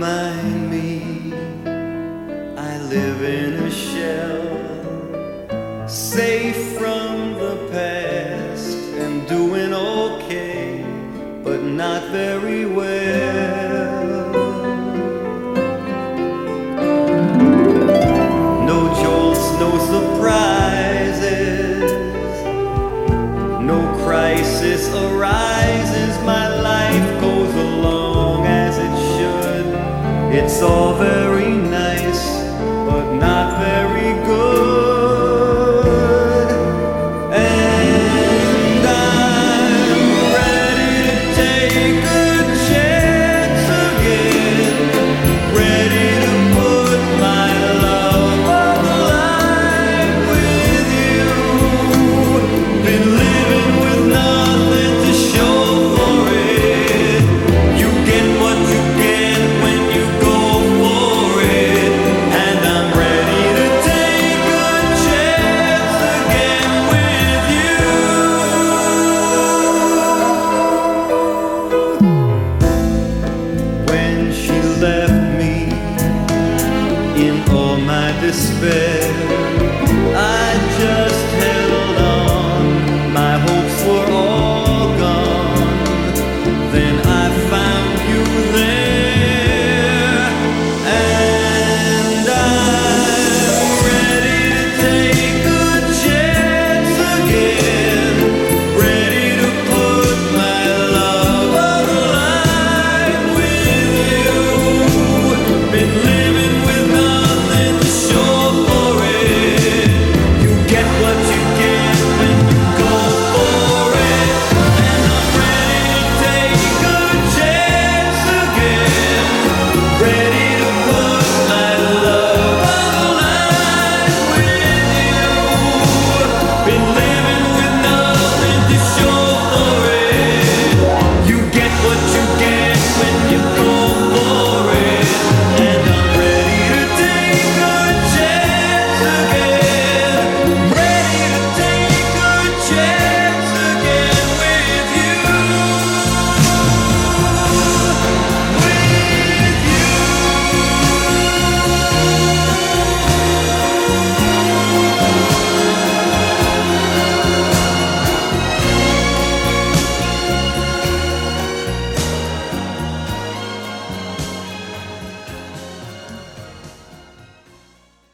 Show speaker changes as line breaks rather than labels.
remind me I live in a shell, safe from the past and doing okay, but not very well. No jolts, no surprises, no crisis arrives. all very nice. despair.